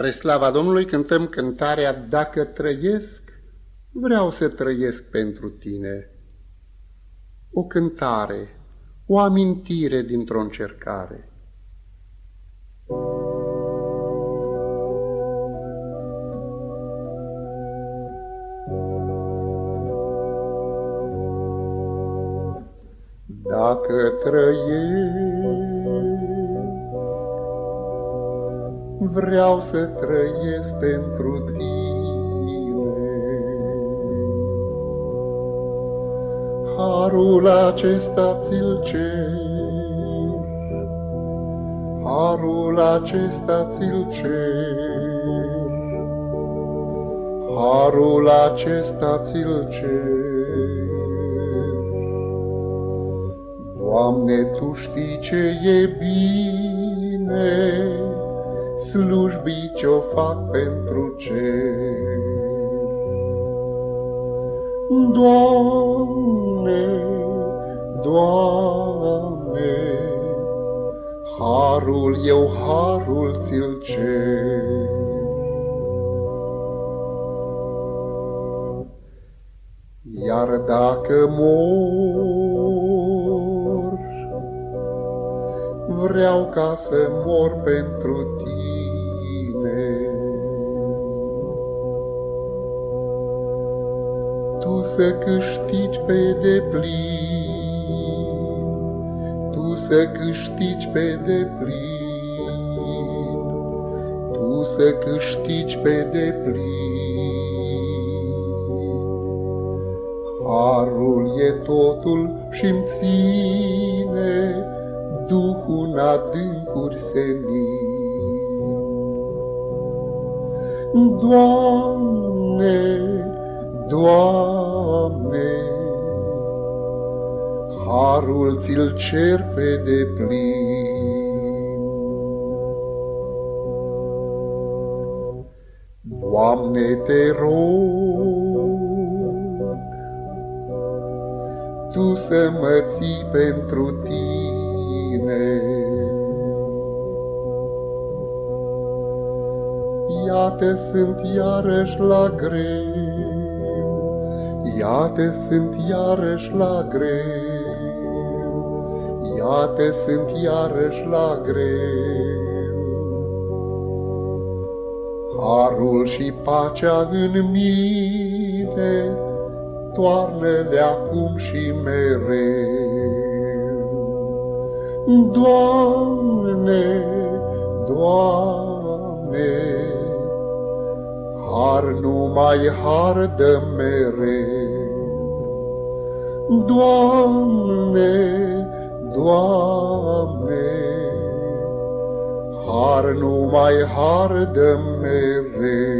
Spre slava Domnului cântăm cântarea Dacă trăiesc, vreau să trăiesc pentru tine. O cântare, o amintire dintr-o încercare. Dacă trăiesc, vreau să trăiesc pentru tine. Harul acesta ți-l cer, Harul acesta ți-l cer, Harul acesta ți-l cer. Doamne, Tu știi ce e bine, slujbii ce-o fac pentru cer. Doamne, Doamne, harul eu, harul ți-l cer. Iar dacă mor, vreau ca să mor pentru tine. Tu să câștigi pe deplin, Tu să câștigi pe deplin, Tu să câștigi pe deplin. Harul e totul și-mi ține Duhul în adâncuri senin. Doamne, Doamne, harul ți-l cer pe deplin. Doamne, te rog, Tu să mă ții pentru Tine. Iată sunt iarăși la greu, Iată sunt iarăși la greu, Iată sunt iarăși la greu. Harul și pacea în mine, Toarnă-le acum și mereu. Doamne, Doamne, har numai har de mereu. Doamne, Doamne, har numai har de mereu.